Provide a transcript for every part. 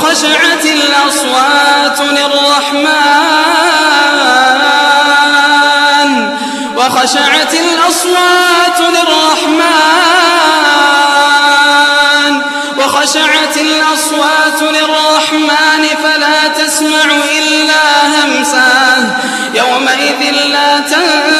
وخشعت الأصوات للرحمن. وخشعت الأصوات للرحمن. وخشعت الأصوات للرحمن فلا تسمع إلا همسا يومئذ لا تنفع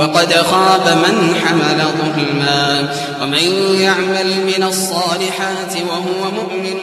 وقد خاب من حمل ظلما ومن يعمل من الصالحات وهو مؤمن